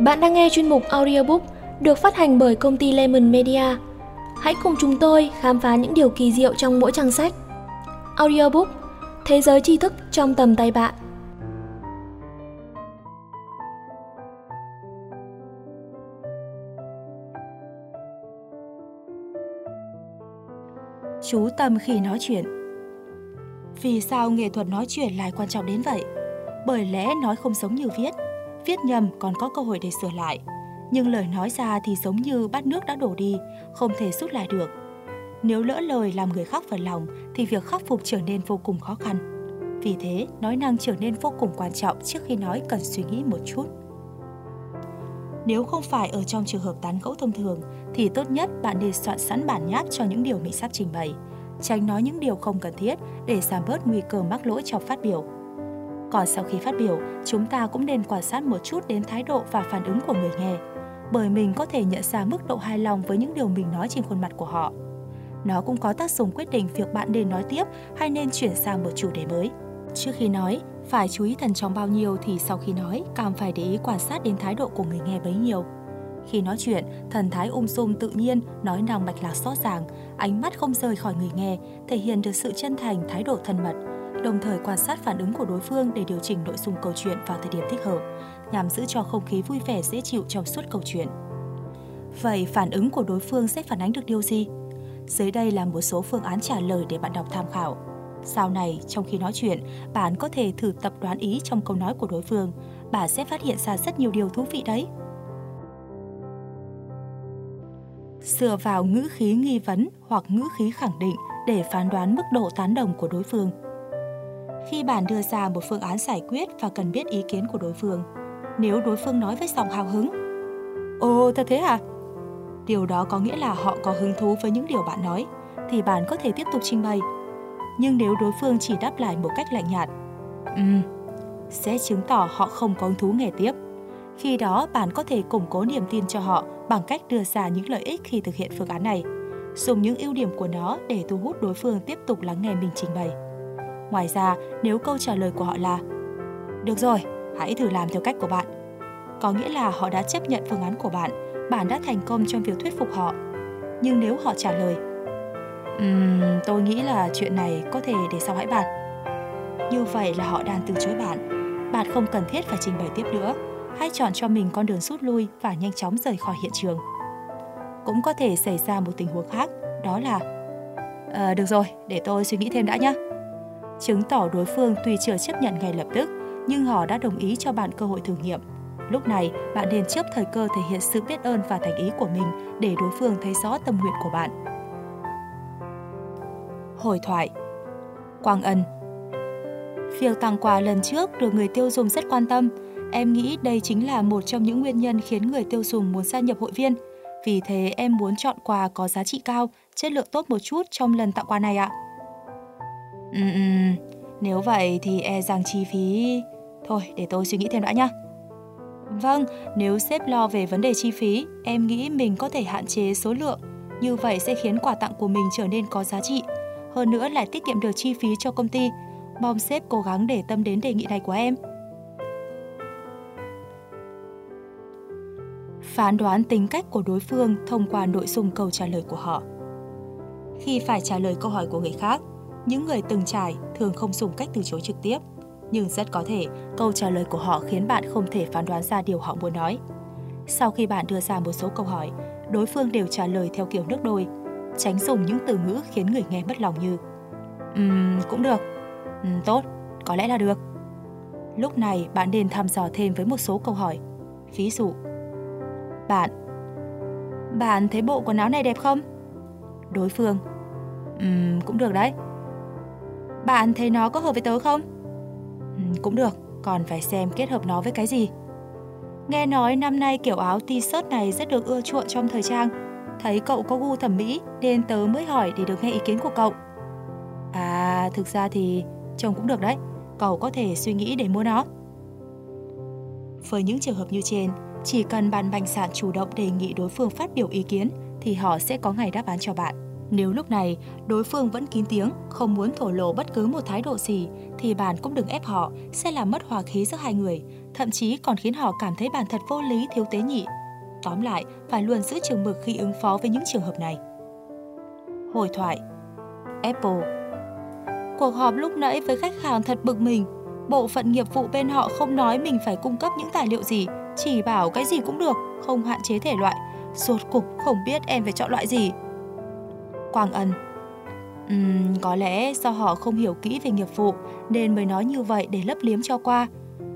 Bạn đang nghe chuyên mục audiobook được phát hành bởi công ty Lemon Media. Hãy cùng chúng tôi khám phá những điều kỳ diệu trong mỗi trang sách. Audiobook, Thế giới tri thức trong tầm tay bạn. Chú tâm khi nói chuyện Vì sao nghệ thuật nói chuyện lại quan trọng đến vậy? Bởi lẽ nói không giống như viết Viết nhầm còn có cơ hội để sửa lại Nhưng lời nói ra thì giống như bát nước đã đổ đi Không thể rút lại được Nếu lỡ lời làm người khác phật lòng Thì việc khắc phục trở nên vô cùng khó khăn Vì thế, nói năng trở nên vô cùng quan trọng Trước khi nói cần suy nghĩ một chút nếu không phải ở trong trường hợp tán gẫu thông thường, thì tốt nhất bạn nên soạn sẵn bản nháp cho những điều mình sắp trình bày. Tránh nói những điều không cần thiết để giảm bớt nguy cơ mắc lỗi trong phát biểu. Còn sau khi phát biểu, chúng ta cũng nên quan sát một chút đến thái độ và phản ứng của người nghe, bởi mình có thể nhận ra mức độ hài lòng với những điều mình nói trên khuôn mặt của họ. Nó cũng có tác dụng quyết định việc bạn nên nói tiếp hay nên chuyển sang một chủ đề mới. Trước khi nói, phải chú ý thần trọng bao nhiêu thì sau khi nói càng phải để ý quan sát đến thái độ của người nghe bấy nhiêu. Khi nói chuyện, thần thái ung dung tự nhiên, nói năng mạch lạc rõ ràng, ánh mắt không rời khỏi người nghe, thể hiện được sự chân thành, thái độ thân mật, đồng thời quan sát phản ứng của đối phương để điều chỉnh nội dung câu chuyện vào thời điểm thích hợp, nhằm giữ cho không khí vui vẻ dễ chịu trong suốt câu chuyện. Vậy phản ứng của đối phương sẽ phản ánh được điều gì? Dưới đây là một số phương án trả lời để bạn đọc tham khảo. Sau này, trong khi nói chuyện, bạn có thể thử tập đoán ý trong câu nói của đối phương. Bạn sẽ phát hiện ra rất nhiều điều thú vị đấy. Dựa vào ngữ khí nghi vấn hoặc ngữ khí khẳng định để phán đoán mức độ tán đồng của đối phương. Khi bạn đưa ra một phương án giải quyết và cần biết ý kiến của đối phương, nếu đối phương nói với giọng hào hứng, Ồ, thật thế à? Điều đó có nghĩa là họ có hứng thú với những điều bạn nói, thì bạn có thể tiếp tục trình bày nhưng nếu đối phương chỉ đáp lại một cách lạnh nhạt, um, sẽ chứng tỏ họ không có hứng thú nghe tiếp. Khi đó, bạn có thể củng cố niềm tin cho họ bằng cách đưa ra những lợi ích khi thực hiện phương án này, dùng những ưu điểm của nó để thu hút đối phương tiếp tục lắng nghe mình trình bày. Ngoài ra, nếu câu trả lời của họ là Được rồi, hãy thử làm theo cách của bạn. Có nghĩa là họ đã chấp nhận phương án của bạn, bạn đã thành công trong việc thuyết phục họ. Nhưng nếu họ trả lời um, tôi nghĩ là chuyện này có thể để sau hãy bàn. Như vậy là họ đang từ chối bạn. Bạn không cần thiết phải trình bày tiếp nữa. Hãy chọn cho mình con đường rút lui và nhanh chóng rời khỏi hiện trường. Cũng có thể xảy ra một tình huống khác, đó là à, Được rồi, để tôi suy nghĩ thêm đã nhé. Chứng tỏ đối phương tuy chưa chấp nhận ngay lập tức, nhưng họ đã đồng ý cho bạn cơ hội thử nghiệm. Lúc này, bạn nên chấp thời cơ thể hiện sự biết ơn và thành ý của mình để đối phương thấy rõ tâm nguyện của bạn hồi thoại. Quang Ân Việc tặng quà lần trước được người tiêu dùng rất quan tâm. Em nghĩ đây chính là một trong những nguyên nhân khiến người tiêu dùng muốn gia nhập hội viên. Vì thế em muốn chọn quà có giá trị cao, chất lượng tốt một chút trong lần tặng quà này ạ. Ừ, ừ, nếu vậy thì e rằng chi phí... Thôi, để tôi suy nghĩ thêm đã nhá. Vâng, nếu sếp lo về vấn đề chi phí, em nghĩ mình có thể hạn chế số lượng. Như vậy sẽ khiến quà tặng của mình trở nên có giá trị hơn nữa lại tiết kiệm được chi phí cho công ty. Mong sếp cố gắng để tâm đến đề nghị này của em. Phán đoán tính cách của đối phương thông qua nội dung câu trả lời của họ. Khi phải trả lời câu hỏi của người khác, những người từng trải thường không dùng cách từ chối trực tiếp, nhưng rất có thể câu trả lời của họ khiến bạn không thể phán đoán ra điều họ muốn nói. Sau khi bạn đưa ra một số câu hỏi, đối phương đều trả lời theo kiểu nước đôi, tránh dùng những từ ngữ khiến người nghe mất lòng như Ừm, um, cũng được. Um, tốt, có lẽ là được. Lúc này bạn nên thăm dò thêm với một số câu hỏi. Ví dụ, bạn Bạn thấy bộ quần áo này đẹp không? Đối phương Ừm, um, cũng được đấy. Bạn thấy nó có hợp với tớ không? Ừ, cũng được, còn phải xem kết hợp nó với cái gì. Nghe nói năm nay kiểu áo t-shirt này rất được ưa chuộng trong thời trang Thấy cậu có gu thẩm mỹ nên tớ mới hỏi để được nghe ý kiến của cậu. À, thực ra thì trông cũng được đấy. Cậu có thể suy nghĩ để mua nó. Với những trường hợp như trên, chỉ cần bạn mạnh sản chủ động đề nghị đối phương phát biểu ý kiến thì họ sẽ có ngày đáp án cho bạn. Nếu lúc này đối phương vẫn kín tiếng, không muốn thổ lộ bất cứ một thái độ gì thì bạn cũng đừng ép họ, sẽ làm mất hòa khí giữa hai người. thậm chí còn khiến họ cảm thấy bản thật vô lý thiếu tế nhị. Tóm lại, phải luôn giữ chừng mực khi ứng phó với những trường hợp này. Hồi thoại Apple Cuộc họp lúc nãy với khách hàng thật bực mình. Bộ phận nghiệp vụ bên họ không nói mình phải cung cấp những tài liệu gì, chỉ bảo cái gì cũng được, không hạn chế thể loại. Suốt cục không biết em phải chọn loại gì. Quang Ân Uhm, có lẽ do họ không hiểu kỹ về nghiệp vụ nên mới nói như vậy để lấp liếm cho qua.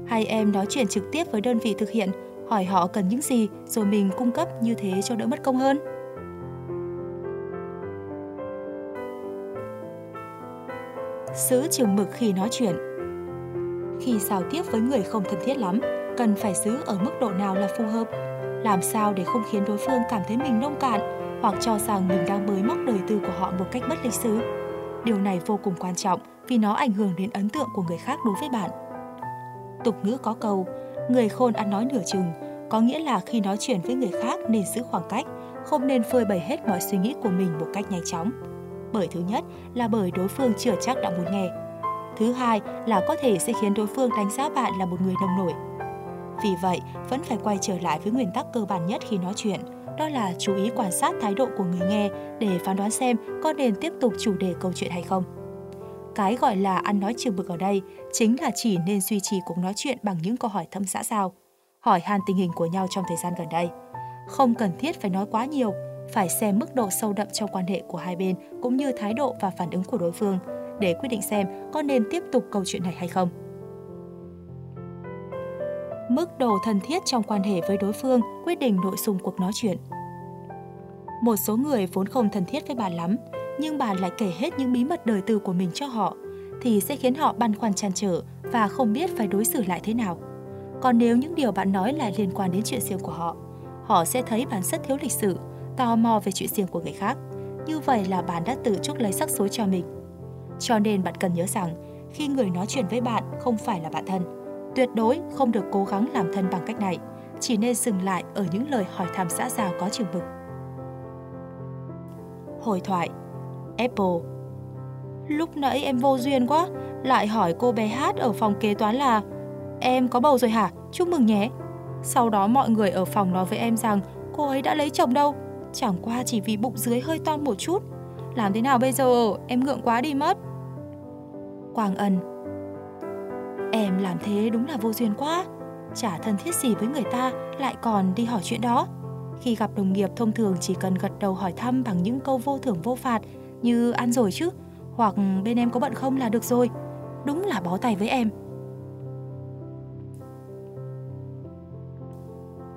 Hay em nói chuyện trực tiếp với đơn vị thực hiện, hỏi họ cần những gì rồi mình cung cấp như thế cho đỡ mất công hơn. Sứ trường mực khi nói chuyện Khi giao tiếp với người không thân thiết lắm, cần phải giữ ở mức độ nào là phù hợp. Làm sao để không khiến đối phương cảm thấy mình nông cạn hoặc cho rằng mình đang bới móc đời tư của họ một cách bất lịch sự. Điều này vô cùng quan trọng vì nó ảnh hưởng đến ấn tượng của người khác đối với bạn. Tục ngữ có câu, người khôn ăn nói nửa chừng, có nghĩa là khi nói chuyện với người khác nên giữ khoảng cách, không nên phơi bày hết mọi suy nghĩ của mình một cách nhanh chóng bởi thứ nhất là bởi đối phương chưa chắc đã muốn nghe. Thứ hai là có thể sẽ khiến đối phương đánh giá bạn là một người nông nổi. Vì vậy, vẫn phải quay trở lại với nguyên tắc cơ bản nhất khi nói chuyện, đó là chú ý quan sát thái độ của người nghe để phán đoán xem có nên tiếp tục chủ đề câu chuyện hay không. Cái gọi là ăn nói trường bực ở đây chính là chỉ nên duy trì cuộc nói chuyện bằng những câu hỏi thâm xã giao, hỏi han tình hình của nhau trong thời gian gần đây. Không cần thiết phải nói quá nhiều, phải xem mức độ sâu đậm trong quan hệ của hai bên cũng như thái độ và phản ứng của đối phương để quyết định xem có nên tiếp tục câu chuyện này hay không. Mức độ thân thiết trong quan hệ với đối phương quyết định nội dung cuộc nói chuyện. Một số người vốn không thân thiết với bạn lắm, nhưng bạn lại kể hết những bí mật đời tư của mình cho họ, thì sẽ khiến họ băn khoăn chăn trở và không biết phải đối xử lại thế nào. Còn nếu những điều bạn nói lại liên quan đến chuyện riêng của họ, họ sẽ thấy bạn rất thiếu lịch sự, tò mò về chuyện riêng của người khác. Như vậy là bạn đã tự chuốc lấy sắc số cho mình. Cho nên bạn cần nhớ rằng, khi người nói chuyện với bạn không phải là bạn thân, tuyệt đối không được cố gắng làm thân bằng cách này, chỉ nên dừng lại ở những lời hỏi thăm xã giao có chừng mực. Hồi thoại Apple Lúc nãy em vô duyên quá, lại hỏi cô bé hát ở phòng kế toán là Em có bầu rồi hả? Chúc mừng nhé. Sau đó mọi người ở phòng nói với em rằng cô ấy đã lấy chồng đâu. Chẳng qua chỉ vì bụng dưới hơi to một chút Làm thế nào bây giờ Em ngượng quá đi mất Quang Ân Em làm thế đúng là vô duyên quá. Chả thân thiết gì với người ta Lại còn đi hỏi chuyện đó. Khi gặp đồng nghiệp thông thường chỉ cần gật đầu hỏi thăm Bằng những câu vô thưởng vô phạt Như ăn rồi chứ? Hoặc bên em có bận không là được rồi. Đúng là bó tay với em.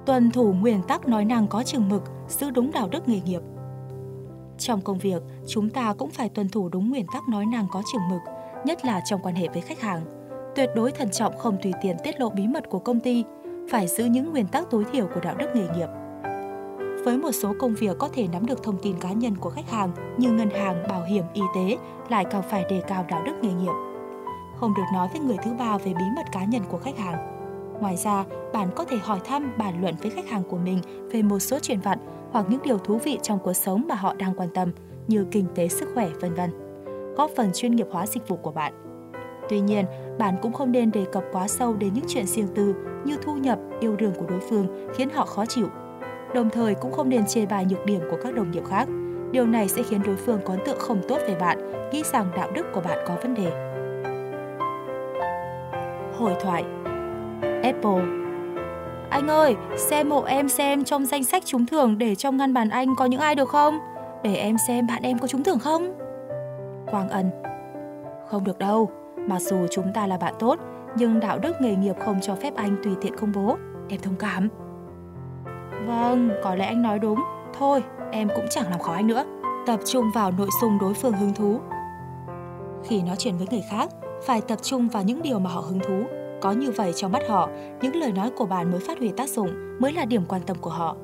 Tuân thủ nguyên tắc nói năng có chừng mực, giữ đúng đạo đức nghề nghiệp. Trong công việc, chúng ta cũng phải tuân thủ đúng nguyên tắc nói năng có chừng mực, nhất là trong quan hệ với khách hàng. Tuyệt đối thận trọng không tùy tiện tiết lộ bí mật của công ty, phải giữ những nguyên tắc tối thiểu của đạo đức nghề nghiệp. Với một số công việc có thể nắm được thông tin cá nhân của khách hàng như ngân hàng, bảo hiểm, y tế lại càng phải đề cao đạo đức nghề nghiệp. Không được nói với người thứ ba về bí mật cá nhân của khách hàng Ngoài ra, bạn có thể hỏi thăm, bàn luận với khách hàng của mình về một số chuyện vặt hoặc những điều thú vị trong cuộc sống mà họ đang quan tâm như kinh tế, sức khỏe, vân vân. Góp phần chuyên nghiệp hóa dịch vụ của bạn. Tuy nhiên, bạn cũng không nên đề cập quá sâu đến những chuyện riêng tư như thu nhập, yêu đương của đối phương khiến họ khó chịu. Đồng thời cũng không nên chê bài nhược điểm của các đồng nghiệp khác. Điều này sẽ khiến đối phương có ấn tượng không tốt về bạn, nghĩ rằng đạo đức của bạn có vấn đề. Hồi thoại Apple. Anh ơi, xem hộ em xem trong danh sách trúng thưởng để trong ngăn bàn anh có những ai được không? Để em xem bạn em có trúng thưởng không? Quang Ân. Không được đâu, mặc dù chúng ta là bạn tốt, nhưng đạo đức nghề nghiệp không cho phép anh tùy tiện công bố. Em thông cảm. Vâng, có lẽ anh nói đúng. Thôi, em cũng chẳng làm khó anh nữa. Tập trung vào nội dung đối phương hứng thú. Khi nói chuyện với người khác, phải tập trung vào những điều mà họ hứng thú có như vậy trong mắt họ, những lời nói của bạn mới phát huy tác dụng, mới là điểm quan tâm của họ.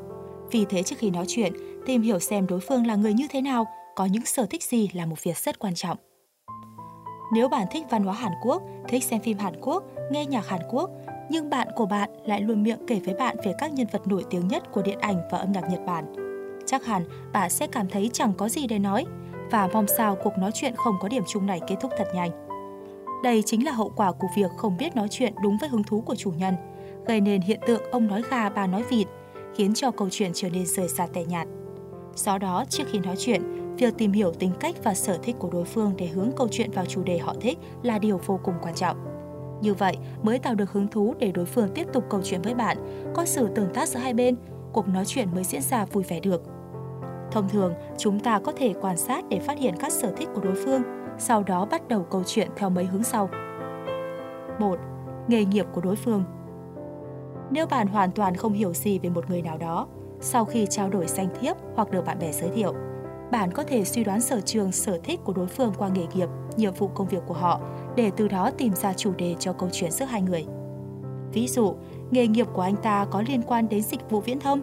Vì thế trước khi nói chuyện, tìm hiểu xem đối phương là người như thế nào, có những sở thích gì là một việc rất quan trọng. Nếu bạn thích văn hóa Hàn Quốc, thích xem phim Hàn Quốc, nghe nhạc Hàn Quốc, nhưng bạn của bạn lại luôn miệng kể với bạn về các nhân vật nổi tiếng nhất của điện ảnh và âm nhạc Nhật Bản. Chắc hẳn bạn sẽ cảm thấy chẳng có gì để nói và mong sao cuộc nói chuyện không có điểm chung này kết thúc thật nhanh. Đây chính là hậu quả của việc không biết nói chuyện đúng với hứng thú của chủ nhân. gây nên hiện tượng ông nói gà bà nói vịt, khiến cho câu chuyện trở nên rời xa tẻ nhạt. Do đó, trước khi nói chuyện, việc tìm hiểu tính cách và sở thích của đối phương để hướng câu chuyện vào chủ đề họ thích là điều vô cùng quan trọng. Như vậy mới tạo được hứng thú để đối phương tiếp tục câu chuyện với bạn, có sự tương tác giữa hai bên, cuộc nói chuyện mới diễn ra vui vẻ được. Thông thường, chúng ta có thể quan sát để phát hiện các sở thích của đối phương, sau đó bắt đầu câu chuyện theo mấy hướng sau. 1. Nghề nghiệp của đối phương Nếu bạn hoàn toàn không hiểu gì về một người nào đó, sau khi trao đổi danh thiếp hoặc được bạn bè giới thiệu, bạn có thể suy đoán sở trường, sở thích của đối phương qua nghề nghiệp, nhiệm vụ công việc của họ để từ đó tìm ra chủ đề cho câu chuyện giữa hai người. Ví dụ, nghề nghiệp của anh ta có liên quan đến dịch vụ viễn thông.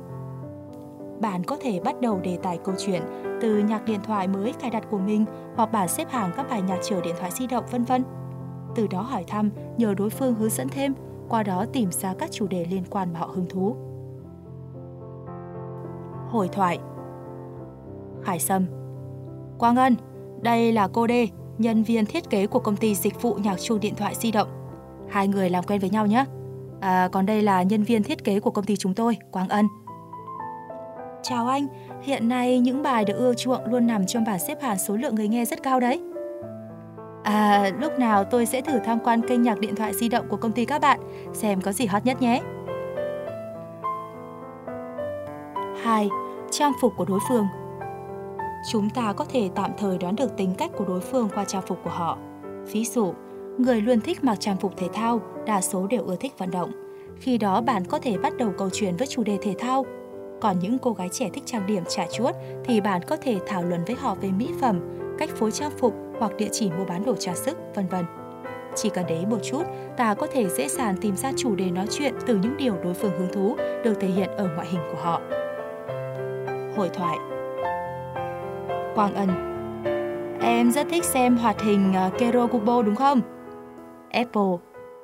Bạn có thể bắt đầu đề tài câu chuyện từ nhạc điện thoại mới cài đặt của mình hoặc bảng xếp hàng các bài nhạc chờ điện thoại di động vân vân. Từ đó hỏi thăm, nhờ đối phương hướng dẫn thêm, qua đó tìm ra các chủ đề liên quan mà họ hứng thú. Hồi thoại Khải Sâm Quang Ân, đây là cô Đê, nhân viên thiết kế của công ty dịch vụ nhạc chuông điện thoại di động. Hai người làm quen với nhau nhé. À, còn đây là nhân viên thiết kế của công ty chúng tôi, Quang Ân. Chào anh, hiện nay những bài được ưa chuộng luôn nằm trong bảng xếp hạng số lượng người nghe rất cao đấy. À, lúc nào tôi sẽ thử tham quan kênh nhạc điện thoại di động của công ty các bạn, xem có gì hot nhất nhé. 2. Trang phục của đối phương Chúng ta có thể tạm thời đoán được tính cách của đối phương qua trang phục của họ. Ví dụ, người luôn thích mặc trang phục thể thao, đa số đều ưa thích vận động. Khi đó bạn có thể bắt đầu câu chuyện với chủ đề thể thao. Còn những cô gái trẻ thích trang điểm trả chuốt thì bạn có thể thảo luận với họ về mỹ phẩm, cách phối trang phục hoặc địa chỉ mua bán đồ trang sức, vân vân. Chỉ cần đấy một chút, ta có thể dễ dàng tìm ra chủ đề nói chuyện từ những điều đối phương hứng thú được thể hiện ở ngoại hình của họ. Hội thoại Quang Ân Em rất thích xem hoạt hình ờ, Kero Kubo đúng không? Apple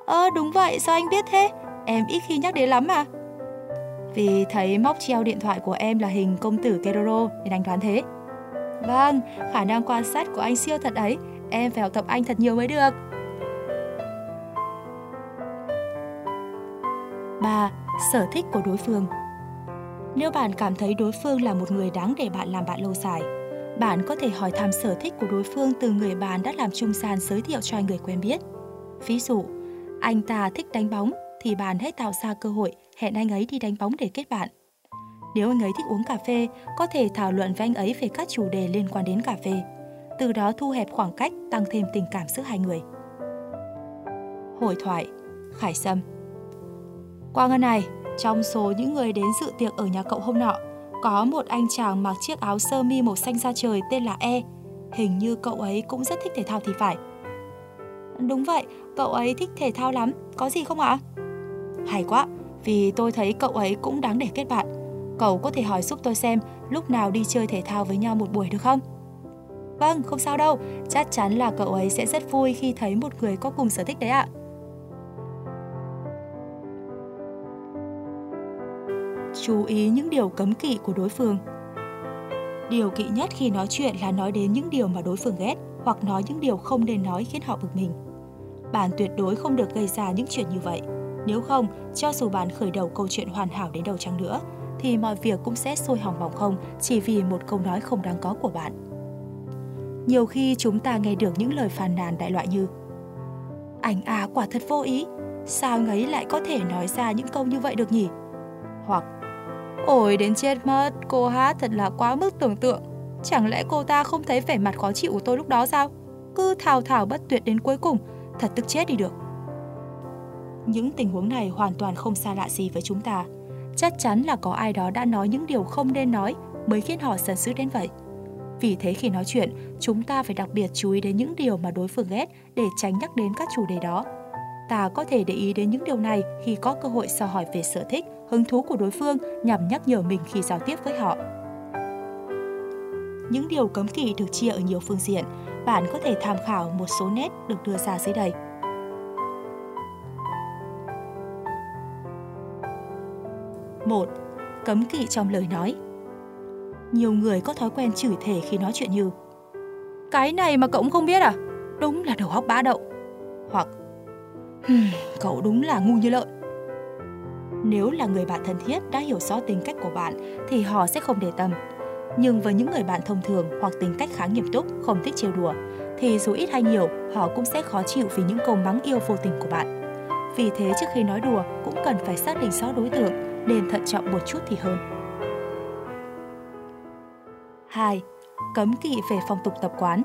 Ơ đúng vậy, sao anh biết thế? Em ít khi nhắc đến lắm mà Vì thấy móc treo điện thoại của em là hình công tử Keroro nên anh đoán thế Vâng, khả năng quan sát của anh siêu thật ấy Em phải học tập anh thật nhiều mới được 3. Sở thích của đối phương Nếu bạn cảm thấy đối phương là một người đáng để bạn làm bạn lâu dài, bạn có thể hỏi thăm sở thích của đối phương từ người bạn đã làm trung gian giới thiệu cho người quen biết. Ví dụ, anh ta thích đánh bóng thì bạn hãy tạo ra cơ hội hẹn anh ấy đi đánh bóng để kết bạn. Nếu anh ấy thích uống cà phê, có thể thảo luận với anh ấy về các chủ đề liên quan đến cà phê. Từ đó thu hẹp khoảng cách, tăng thêm tình cảm giữa hai người. Hội thoại Khải Sâm Quang Ngân này, trong số những người đến dự tiệc ở nhà cậu hôm nọ, có một anh chàng mặc chiếc áo sơ mi màu xanh da trời tên là E. Hình như cậu ấy cũng rất thích thể thao thì phải. Đúng vậy, cậu ấy thích thể thao lắm, có gì không ạ? Hay quá, vì tôi thấy cậu ấy cũng đáng để kết bạn. Cậu có thể hỏi giúp tôi xem lúc nào đi chơi thể thao với nhau một buổi được không? Vâng, không sao đâu, chắc chắn là cậu ấy sẽ rất vui khi thấy một người có cùng sở thích đấy ạ. Chú ý những điều cấm kỵ của đối phương. Điều kỵ nhất khi nói chuyện là nói đến những điều mà đối phương ghét hoặc nói những điều không nên nói khiến họ bực mình. Bạn tuyệt đối không được gây ra những chuyện như vậy. Nếu không, cho dù bạn khởi đầu câu chuyện hoàn hảo đến đâu chăng nữa, thì mọi việc cũng sẽ sôi hỏng bỏng không chỉ vì một câu nói không đáng có của bạn. Nhiều khi chúng ta nghe được những lời phàn nàn đại loại như Anh à quả thật vô ý, sao anh ấy lại có thể nói ra những câu như vậy được nhỉ? Hoặc Ôi đến chết mất, cô hát thật là quá mức tưởng tượng. Chẳng lẽ cô ta không thấy vẻ mặt khó chịu của tôi lúc đó sao? Cứ thào thào bất tuyệt đến cuối cùng, thật tức chết đi được. Những tình huống này hoàn toàn không xa lạ gì với chúng ta. Chắc chắn là có ai đó đã nói những điều không nên nói mới khiến họ sần sứt đến vậy. Vì thế khi nói chuyện, chúng ta phải đặc biệt chú ý đến những điều mà đối phương ghét để tránh nhắc đến các chủ đề đó. Ta có thể để ý đến những điều này khi có cơ hội so hỏi về sở thích hứng thú của đối phương nhằm nhắc nhở mình khi giao tiếp với họ. Những điều cấm kỵ được chia ở nhiều phương diện, bạn có thể tham khảo một số nét được đưa ra dưới đây. một Cấm kỵ trong lời nói Nhiều người có thói quen chửi thề khi nói chuyện như Cái này mà cậu cũng không biết à? Đúng là đầu óc bá đậu Hoặc Cậu đúng là ngu như lợn nếu là người bạn thân thiết đã hiểu rõ tính cách của bạn thì họ sẽ không để tâm. Nhưng với những người bạn thông thường hoặc tính cách khá nghiêm túc, không thích trêu đùa, thì dù ít hay nhiều, họ cũng sẽ khó chịu vì những câu mắng yêu vô tình của bạn. Vì thế trước khi nói đùa cũng cần phải xác định rõ đối tượng, nên thận trọng một chút thì hơn. 2. Cấm kỵ về phong tục tập quán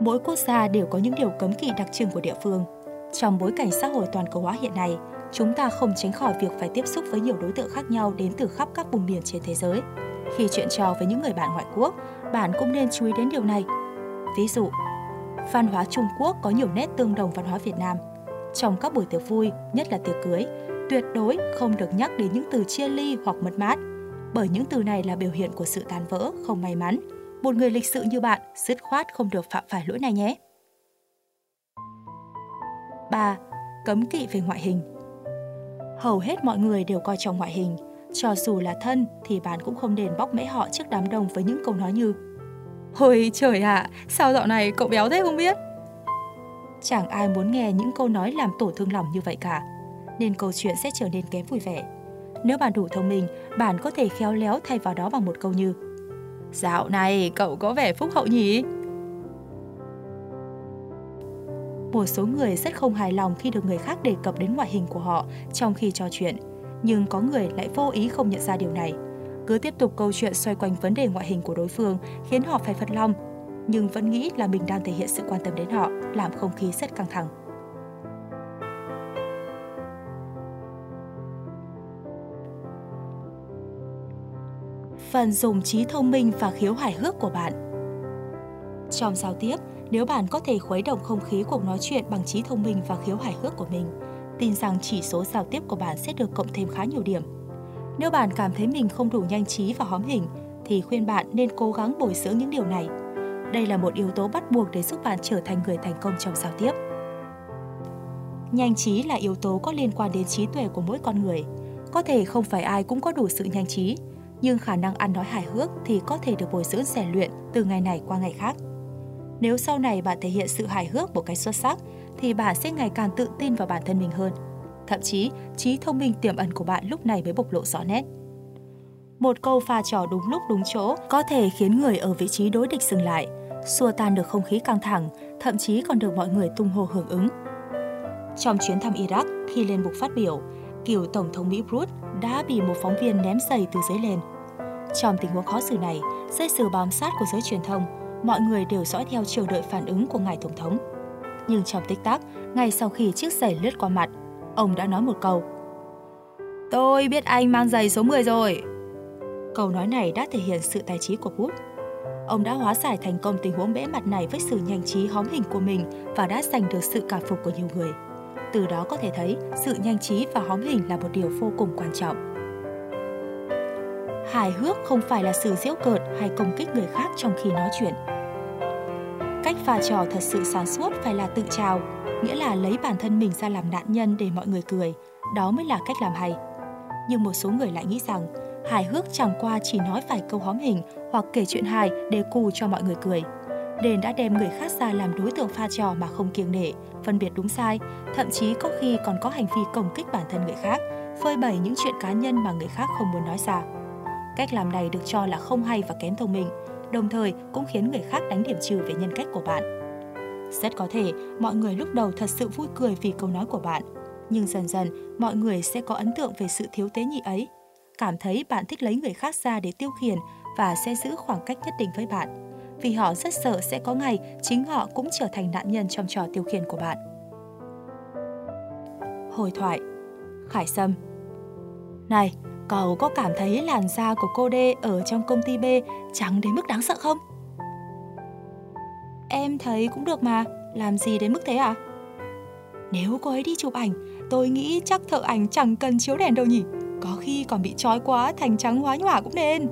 Mỗi quốc gia đều có những điều cấm kỵ đặc trưng của địa phương. Trong bối cảnh xã hội toàn cầu hóa hiện nay, chúng ta không tránh khỏi việc phải tiếp xúc với nhiều đối tượng khác nhau đến từ khắp các vùng miền trên thế giới. Khi chuyện trò với những người bạn ngoại quốc, bạn cũng nên chú ý đến điều này. Ví dụ, văn hóa Trung Quốc có nhiều nét tương đồng văn hóa Việt Nam. Trong các buổi tiệc vui, nhất là tiệc cưới, tuyệt đối không được nhắc đến những từ chia ly hoặc mất mát, bởi những từ này là biểu hiện của sự tan vỡ, không may mắn. Một người lịch sự như bạn, dứt khoát không được phạm phải lỗi này nhé. 3. Cấm kỵ về ngoại hình Hầu hết mọi người đều coi trọng ngoại hình. Cho dù là thân thì bạn cũng không nên bóc mẽ họ trước đám đông với những câu nói như Ôi trời ạ, à, sao dạo này cậu béo thế không biết? Chẳng ai muốn nghe những câu nói làm tổn thương lòng như vậy cả, nên câu chuyện sẽ trở nên kém vui vẻ. Nếu bạn đủ thông minh, bạn có thể khéo léo thay vào đó bằng một câu như Dạo này cậu có vẻ phúc hậu nhỉ? Một số người rất không hài lòng khi được người khác đề cập đến ngoại hình của họ trong khi trò chuyện, nhưng có người lại vô ý không nhận ra điều này. Cứ tiếp tục câu chuyện xoay quanh vấn đề ngoại hình của đối phương khiến họ phải phật lòng, nhưng vẫn nghĩ là mình đang thể hiện sự quan tâm đến họ, làm không khí rất căng thẳng. Phần dùng trí thông minh và khiếu hài hước của bạn Trong giao tiếp, nếu bạn có thể khuấy động không khí cuộc nói chuyện bằng trí thông minh và khiếu hài hước của mình, tin rằng chỉ số giao tiếp của bạn sẽ được cộng thêm khá nhiều điểm. Nếu bạn cảm thấy mình không đủ nhanh trí và hóm hình, thì khuyên bạn nên cố gắng bồi dưỡng những điều này. Đây là một yếu tố bắt buộc để giúp bạn trở thành người thành công trong giao tiếp. Nhanh trí là yếu tố có liên quan đến trí tuệ của mỗi con người. Có thể không phải ai cũng có đủ sự nhanh trí, nhưng khả năng ăn nói hài hước thì có thể được bồi dưỡng rèn luyện từ ngày này qua ngày khác. Nếu sau này bạn thể hiện sự hài hước một cách xuất sắc, thì bạn sẽ ngày càng tự tin vào bản thân mình hơn. Thậm chí, trí thông minh tiềm ẩn của bạn lúc này mới bộc lộ rõ nét. Một câu pha trò đúng lúc đúng chỗ có thể khiến người ở vị trí đối địch dừng lại, xua tan được không khí căng thẳng, thậm chí còn được mọi người tung hô hưởng ứng. Trong chuyến thăm Iraq, khi lên bục phát biểu, cựu Tổng thống Mỹ Bush đã bị một phóng viên ném giày từ dưới lên. Trong tình huống khó xử này, dây sự bám sát của giới truyền thông, mọi người đều dõi theo chờ đợi phản ứng của ngài tổng thống. Nhưng trong tích tắc, ngay sau khi chiếc giày lướt qua mặt, ông đã nói một câu. Tôi biết anh mang giày số 10 rồi. Câu nói này đã thể hiện sự tài trí của Bút. Ông đã hóa giải thành công tình huống bẽ mặt này với sự nhanh trí hóm hình của mình và đã giành được sự cảm phục của nhiều người. Từ đó có thể thấy sự nhanh trí và hóm hình là một điều vô cùng quan trọng. Hài hước không phải là sự giễu cợt hay công kích người khác trong khi nói chuyện. Cách pha trò thật sự sáng suốt phải là tự trào, nghĩa là lấy bản thân mình ra làm nạn nhân để mọi người cười. Đó mới là cách làm hay. Nhưng một số người lại nghĩ rằng hài hước chẳng qua chỉ nói vài câu hóm hình hoặc kể chuyện hài để cù cho mọi người cười. Đền đã đem người khác ra làm đối tượng pha trò mà không kiêng nể, phân biệt đúng sai, thậm chí có khi còn có hành vi công kích bản thân người khác, phơi bày những chuyện cá nhân mà người khác không muốn nói ra. Cách làm này được cho là không hay và kém thông minh, đồng thời cũng khiến người khác đánh điểm trừ về nhân cách của bạn. Rất có thể mọi người lúc đầu thật sự vui cười vì câu nói của bạn, nhưng dần dần mọi người sẽ có ấn tượng về sự thiếu tế nhị ấy, cảm thấy bạn thích lấy người khác ra để tiêu khiển và sẽ giữ khoảng cách nhất định với bạn. Vì họ rất sợ sẽ có ngày chính họ cũng trở thành nạn nhân trong trò tiêu khiển của bạn. Hồi thoại Khải Sâm Này, Cậu có cảm thấy làn da của cô D ở trong công ty B trắng đến mức đáng sợ không? Em thấy cũng được mà, làm gì đến mức thế à? Nếu cô ấy đi chụp ảnh, tôi nghĩ chắc thợ ảnh chẳng cần chiếu đèn đâu nhỉ. Có khi còn bị trói quá thành trắng hóa nhỏa cũng nên.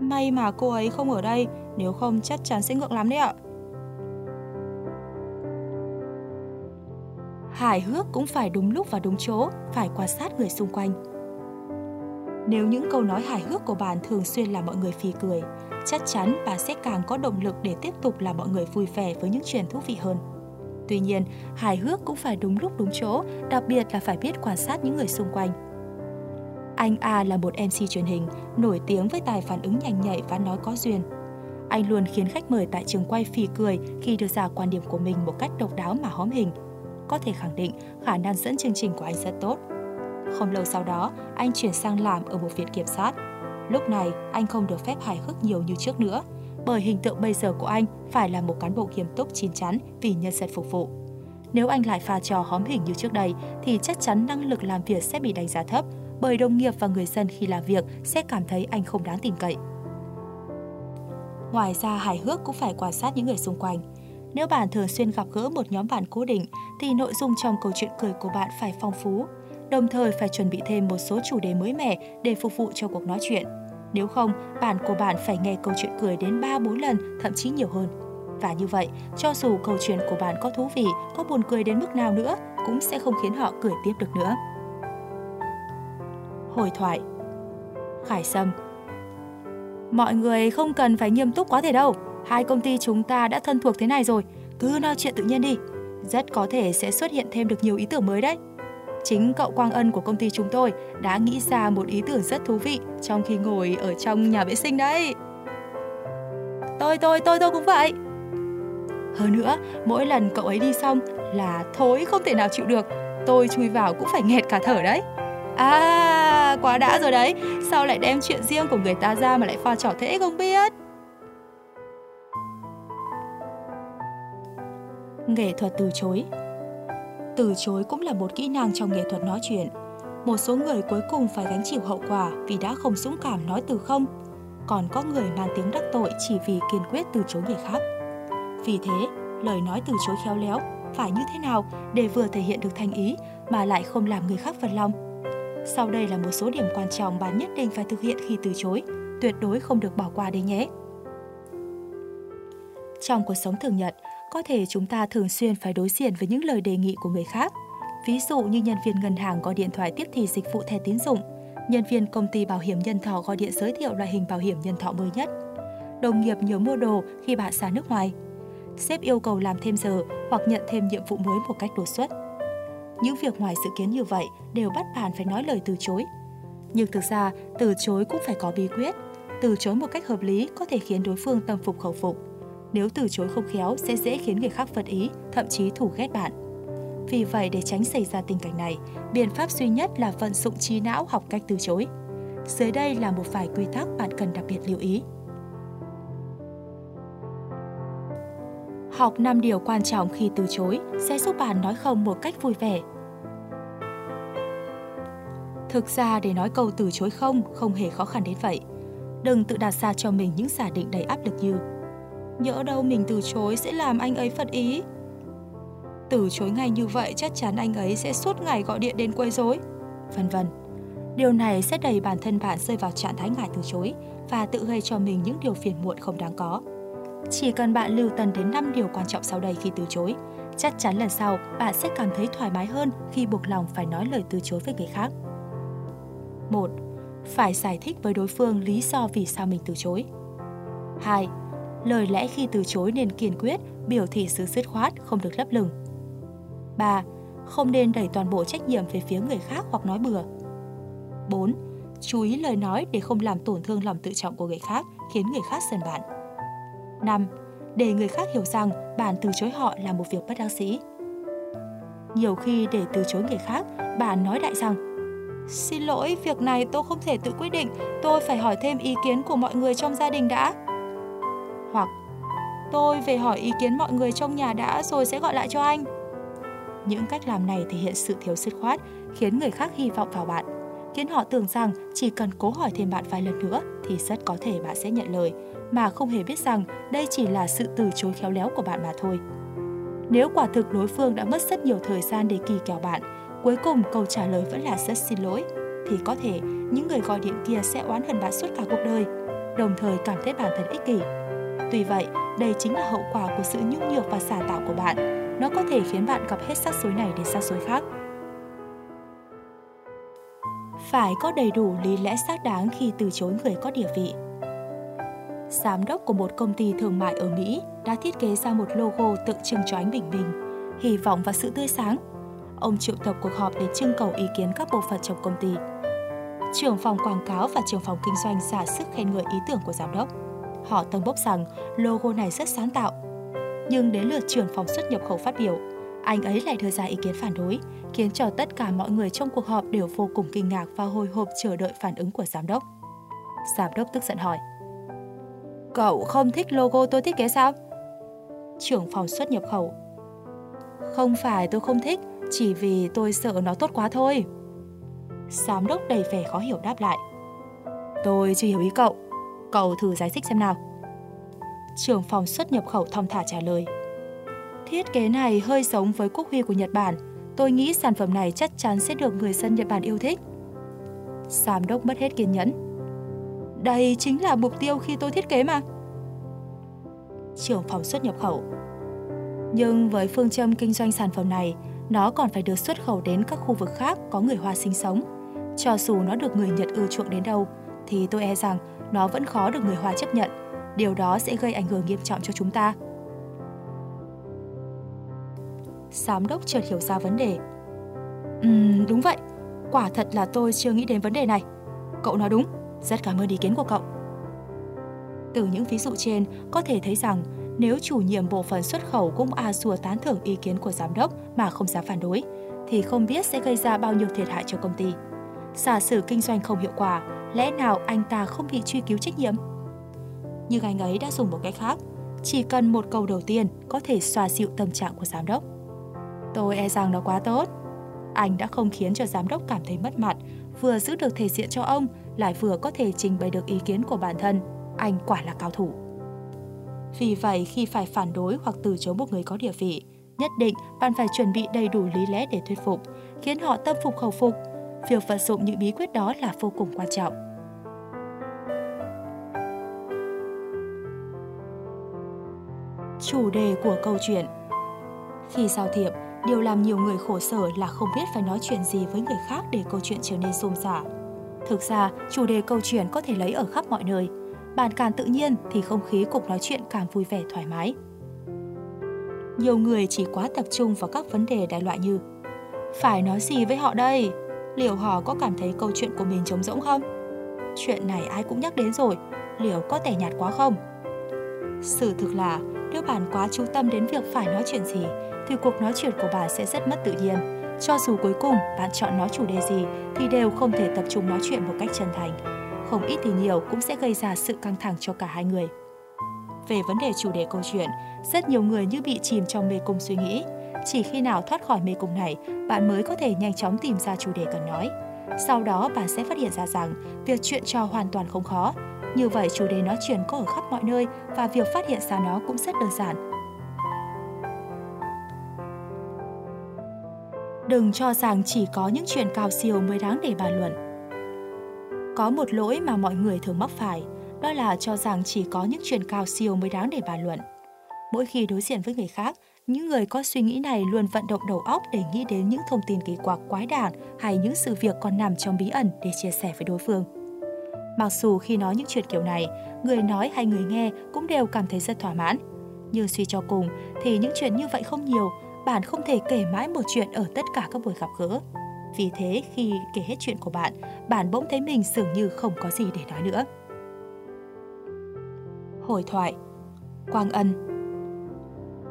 May mà cô ấy không ở đây, nếu không chắc chắn sẽ ngượng lắm đấy ạ. Hài hước cũng phải đúng lúc và đúng chỗ, phải quan sát người xung quanh. Nếu những câu nói hài hước của bạn thường xuyên làm mọi người phì cười, chắc chắn bạn sẽ càng có động lực để tiếp tục làm mọi người vui vẻ với những chuyện thú vị hơn. Tuy nhiên, hài hước cũng phải đúng lúc đúng chỗ, đặc biệt là phải biết quan sát những người xung quanh. Anh A là một MC truyền hình, nổi tiếng với tài phản ứng nhanh nhạy và nói có duyên. Anh luôn khiến khách mời tại trường quay phì cười khi đưa ra quan điểm của mình một cách độc đáo mà hóm hình. Có thể khẳng định khả năng dẫn chương trình của anh rất tốt. Không lâu sau đó, anh chuyển sang làm ở một viện kiểm sát. Lúc này, anh không được phép hài hước nhiều như trước nữa, bởi hình tượng bây giờ của anh phải là một cán bộ nghiêm túc chín chắn vì nhân dân phục vụ. Nếu anh lại pha trò hóm hình như trước đây thì chắc chắn năng lực làm việc sẽ bị đánh giá thấp bởi đồng nghiệp và người dân khi làm việc sẽ cảm thấy anh không đáng tin cậy. Ngoài ra hài hước cũng phải quan sát những người xung quanh. Nếu bạn thường xuyên gặp gỡ một nhóm bạn cố định thì nội dung trong câu chuyện cười của bạn phải phong phú, đồng thời phải chuẩn bị thêm một số chủ đề mới mẻ để phục vụ cho cuộc nói chuyện. Nếu không, bạn của bạn phải nghe câu chuyện cười đến 3-4 lần, thậm chí nhiều hơn. Và như vậy, cho dù câu chuyện của bạn có thú vị, có buồn cười đến mức nào nữa, cũng sẽ không khiến họ cười tiếp được nữa. Hồi thoại Khải Sâm Mọi người không cần phải nghiêm túc quá thể đâu. Hai công ty chúng ta đã thân thuộc thế này rồi. Cứ nói chuyện tự nhiên đi. Rất có thể sẽ xuất hiện thêm được nhiều ý tưởng mới đấy. Chính cậu Quang Ân của công ty chúng tôi đã nghĩ ra một ý tưởng rất thú vị trong khi ngồi ở trong nhà vệ sinh đấy. Tôi, tôi, tôi, tôi cũng vậy. Hơn nữa, mỗi lần cậu ấy đi xong là thối không thể nào chịu được. Tôi chui vào cũng phải nghẹt cả thở đấy. À, quá đã rồi đấy. Sao lại đem chuyện riêng của người ta ra mà lại pha trò thế không biết? Nghệ thuật từ chối từ chối cũng là một kỹ năng trong nghệ thuật nói chuyện. Một số người cuối cùng phải gánh chịu hậu quả vì đã không dũng cảm nói từ không. Còn có người mang tiếng đắc tội chỉ vì kiên quyết từ chối người khác. Vì thế, lời nói từ chối khéo léo phải như thế nào để vừa thể hiện được thành ý mà lại không làm người khác phật lòng. Sau đây là một số điểm quan trọng bạn nhất định phải thực hiện khi từ chối, tuyệt đối không được bỏ qua đấy nhé. Trong cuộc sống thường nhật, có thể chúng ta thường xuyên phải đối diện với những lời đề nghị của người khác. Ví dụ như nhân viên ngân hàng gọi điện thoại tiếp thị dịch vụ thẻ tín dụng, nhân viên công ty bảo hiểm nhân thọ gọi điện giới thiệu loại hình bảo hiểm nhân thọ mới nhất. Đồng nghiệp nhớ mua đồ khi bạn xa nước ngoài. Sếp yêu cầu làm thêm giờ hoặc nhận thêm nhiệm vụ mới một cách đột xuất. Những việc ngoài dự kiến như vậy đều bắt bạn phải nói lời từ chối. Nhưng thực ra, từ chối cũng phải có bí quyết. Từ chối một cách hợp lý có thể khiến đối phương tâm phục khẩu phục nếu từ chối không khéo sẽ dễ khiến người khác phật ý, thậm chí thù ghét bạn. Vì vậy để tránh xảy ra tình cảnh này, biện pháp duy nhất là vận dụng trí não học cách từ chối. Dưới đây là một vài quy tắc bạn cần đặc biệt lưu ý. Học 5 điều quan trọng khi từ chối sẽ giúp bạn nói không một cách vui vẻ. Thực ra để nói câu từ chối không không hề khó khăn đến vậy. Đừng tự đặt ra cho mình những giả định đầy áp lực như nhỡ đâu mình từ chối sẽ làm anh ấy phật ý. Từ chối ngay như vậy chắc chắn anh ấy sẽ suốt ngày gọi điện đến quấy rối, vân vân. Điều này sẽ đẩy bản thân bạn rơi vào trạng thái ngại từ chối và tự gây cho mình những điều phiền muộn không đáng có. Chỉ cần bạn lưu tâm đến 5 điều quan trọng sau đây khi từ chối, chắc chắn lần sau bạn sẽ cảm thấy thoải mái hơn khi buộc lòng phải nói lời từ chối với người khác. 1. Phải giải thích với đối phương lý do vì sao mình từ chối. 2 lời lẽ khi từ chối nên kiên quyết, biểu thị sự dứt khoát, không được lấp lửng. 3. Không nên đẩy toàn bộ trách nhiệm về phía người khác hoặc nói bừa. 4. Chú ý lời nói để không làm tổn thương lòng tự trọng của người khác, khiến người khác sần bạn. 5. Để người khác hiểu rằng bạn từ chối họ là một việc bất đắc dĩ. Nhiều khi để từ chối người khác, bạn nói đại rằng Xin lỗi, việc này tôi không thể tự quyết định, tôi phải hỏi thêm ý kiến của mọi người trong gia đình đã hoặc tôi về hỏi ý kiến mọi người trong nhà đã rồi sẽ gọi lại cho anh. Những cách làm này thể hiện sự thiếu dứt khoát, khiến người khác hy vọng vào bạn, khiến họ tưởng rằng chỉ cần cố hỏi thêm bạn vài lần nữa thì rất có thể bạn sẽ nhận lời, mà không hề biết rằng đây chỉ là sự từ chối khéo léo của bạn mà thôi. Nếu quả thực đối phương đã mất rất nhiều thời gian để kỳ kèo bạn, cuối cùng câu trả lời vẫn là rất xin lỗi, thì có thể những người gọi điện kia sẽ oán hận bạn suốt cả cuộc đời, đồng thời cảm thấy bản thân ích kỷ Tuy vậy, đây chính là hậu quả của sự nhung nhược và xả tạo của bạn. Nó có thể khiến bạn gặp hết sắc suối này đến sắc suối khác. Phải có đầy đủ lý lẽ xác đáng khi từ chối người có địa vị. Giám đốc của một công ty thương mại ở Mỹ đã thiết kế ra một logo tượng trưng cho ánh bình minh. hy vọng và sự tươi sáng. Ông triệu tập cuộc họp để trưng cầu ý kiến các bộ phận trong công ty. Trưởng phòng quảng cáo và trưởng phòng kinh doanh giả sức khen ngợi ý tưởng của giám đốc. Họ tâng bốc rằng logo này rất sáng tạo. Nhưng đến lượt trưởng phòng xuất nhập khẩu phát biểu, anh ấy lại đưa ra ý kiến phản đối, khiến cho tất cả mọi người trong cuộc họp đều vô cùng kinh ngạc và hồi hộp chờ đợi phản ứng của giám đốc. Giám đốc tức giận hỏi. Cậu không thích logo tôi thiết kế sao? Trưởng phòng xuất nhập khẩu. Không phải tôi không thích, chỉ vì tôi sợ nó tốt quá thôi. Giám đốc đầy vẻ khó hiểu đáp lại. Tôi chưa hiểu ý cậu. Cậu thử giải thích xem nào. Trưởng phòng xuất nhập khẩu thong thả trả lời. Thiết kế này hơi giống với quốc huy của Nhật Bản. Tôi nghĩ sản phẩm này chắc chắn sẽ được người dân Nhật Bản yêu thích. Giám đốc mất hết kiên nhẫn. Đây chính là mục tiêu khi tôi thiết kế mà. Trưởng phòng xuất nhập khẩu. Nhưng với phương châm kinh doanh sản phẩm này, nó còn phải được xuất khẩu đến các khu vực khác có người Hoa sinh sống. Cho dù nó được người Nhật ưa chuộng đến đâu, thì tôi e rằng nó vẫn khó được người Hoa chấp nhận. Điều đó sẽ gây ảnh hưởng nghiêm trọng cho chúng ta. Giám đốc chợt hiểu ra vấn đề. Ừm, đúng vậy. Quả thật là tôi chưa nghĩ đến vấn đề này. Cậu nói đúng. Rất cảm ơn ý kiến của cậu. Từ những ví dụ trên, có thể thấy rằng nếu chủ nhiệm bộ phận xuất khẩu cũng a xua tán thưởng ý kiến của giám đốc mà không dám phản đối, thì không biết sẽ gây ra bao nhiêu thiệt hại cho công ty. Giả sử kinh doanh không hiệu quả, lẽ nào anh ta không bị truy cứu trách nhiệm? Nhưng anh ấy đã dùng một cách khác, chỉ cần một câu đầu tiên có thể xoa dịu tâm trạng của giám đốc. Tôi e rằng nó quá tốt. Anh đã không khiến cho giám đốc cảm thấy mất mặt, vừa giữ được thể diện cho ông, lại vừa có thể trình bày được ý kiến của bản thân. Anh quả là cao thủ. Vì vậy, khi phải phản đối hoặc từ chối một người có địa vị, nhất định bạn phải chuẩn bị đầy đủ lý lẽ để thuyết phục, khiến họ tâm phục khẩu phục. Việc vận dụng những bí quyết đó là vô cùng quan trọng. Chủ đề của câu chuyện Khi giao thiệp, điều làm nhiều người khổ sở là không biết phải nói chuyện gì với người khác để câu chuyện trở nên rôm rả. Thực ra, chủ đề câu chuyện có thể lấy ở khắp mọi nơi – Bạn càng tự nhiên thì không khí cuộc nói chuyện càng vui vẻ thoải mái. Nhiều người chỉ quá tập trung vào các vấn đề đại loại như Phải nói gì với họ đây? Liệu họ có cảm thấy câu chuyện của mình trống rỗng không? Chuyện này ai cũng nhắc đến rồi, liệu có tẻ nhạt quá không? Sự thực là, nếu bạn quá chú tâm đến việc phải nói chuyện gì, thì cuộc nói chuyện của bạn sẽ rất mất tự nhiên. Cho dù cuối cùng bạn chọn nói chủ đề gì, thì đều không thể tập trung nói chuyện một cách chân thành không ít thì nhiều cũng sẽ gây ra sự căng thẳng cho cả hai người. Về vấn đề chủ đề câu chuyện, rất nhiều người như bị chìm trong mê cung suy nghĩ. Chỉ khi nào thoát khỏi mê cung này, bạn mới có thể nhanh chóng tìm ra chủ đề cần nói. Sau đó bạn sẽ phát hiện ra rằng việc chuyện trò hoàn toàn không khó. Như vậy chủ đề nói chuyện có ở khắp mọi nơi và việc phát hiện ra nó cũng rất đơn giản. Đừng cho rằng chỉ có những chuyện cao siêu mới đáng để bàn luận có một lỗi mà mọi người thường mắc phải, đó là cho rằng chỉ có những chuyện cao siêu mới đáng để bàn luận. Mỗi khi đối diện với người khác, những người có suy nghĩ này luôn vận động đầu óc để nghĩ đến những thông tin kỳ quặc quái đản hay những sự việc còn nằm trong bí ẩn để chia sẻ với đối phương. Mặc dù khi nói những chuyện kiểu này, người nói hay người nghe cũng đều cảm thấy rất thỏa mãn. Nhưng suy cho cùng thì những chuyện như vậy không nhiều, bạn không thể kể mãi một chuyện ở tất cả các buổi gặp gỡ. Vì thế khi kể hết chuyện của bạn, bạn bỗng thấy mình dường như không có gì để nói nữa. Hồi thoại Quang Ân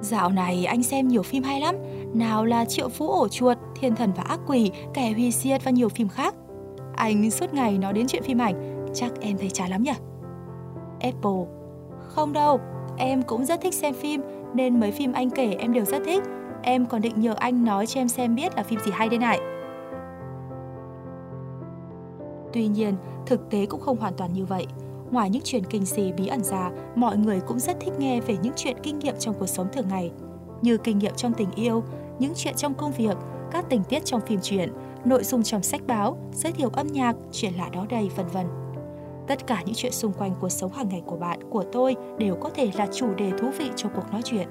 Dạo này anh xem nhiều phim hay lắm, nào là Triệu Phú Ổ Chuột, Thiên Thần và Ác Quỷ, Kẻ Huy Diệt và nhiều phim khác. Anh suốt ngày nói đến chuyện phim ảnh, chắc em thấy chán lắm nhỉ? Apple Không đâu, em cũng rất thích xem phim, nên mấy phim anh kể em đều rất thích. Em còn định nhờ anh nói cho em xem biết là phim gì hay đây này. Tuy nhiên, thực tế cũng không hoàn toàn như vậy. Ngoài những chuyện kinh dị bí ẩn ra, mọi người cũng rất thích nghe về những chuyện kinh nghiệm trong cuộc sống thường ngày, như kinh nghiệm trong tình yêu, những chuyện trong công việc, các tình tiết trong phim truyện, nội dung trong sách báo, giới thiệu âm nhạc, chuyện lạ đó đây, vân vân. Tất cả những chuyện xung quanh cuộc sống hàng ngày của bạn, của tôi đều có thể là chủ đề thú vị cho cuộc nói chuyện.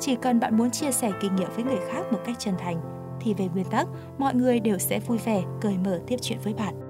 Chỉ cần bạn muốn chia sẻ kinh nghiệm với người khác một cách chân thành, thì về nguyên tắc, mọi người đều sẽ vui vẻ, cởi mở tiếp chuyện với bạn.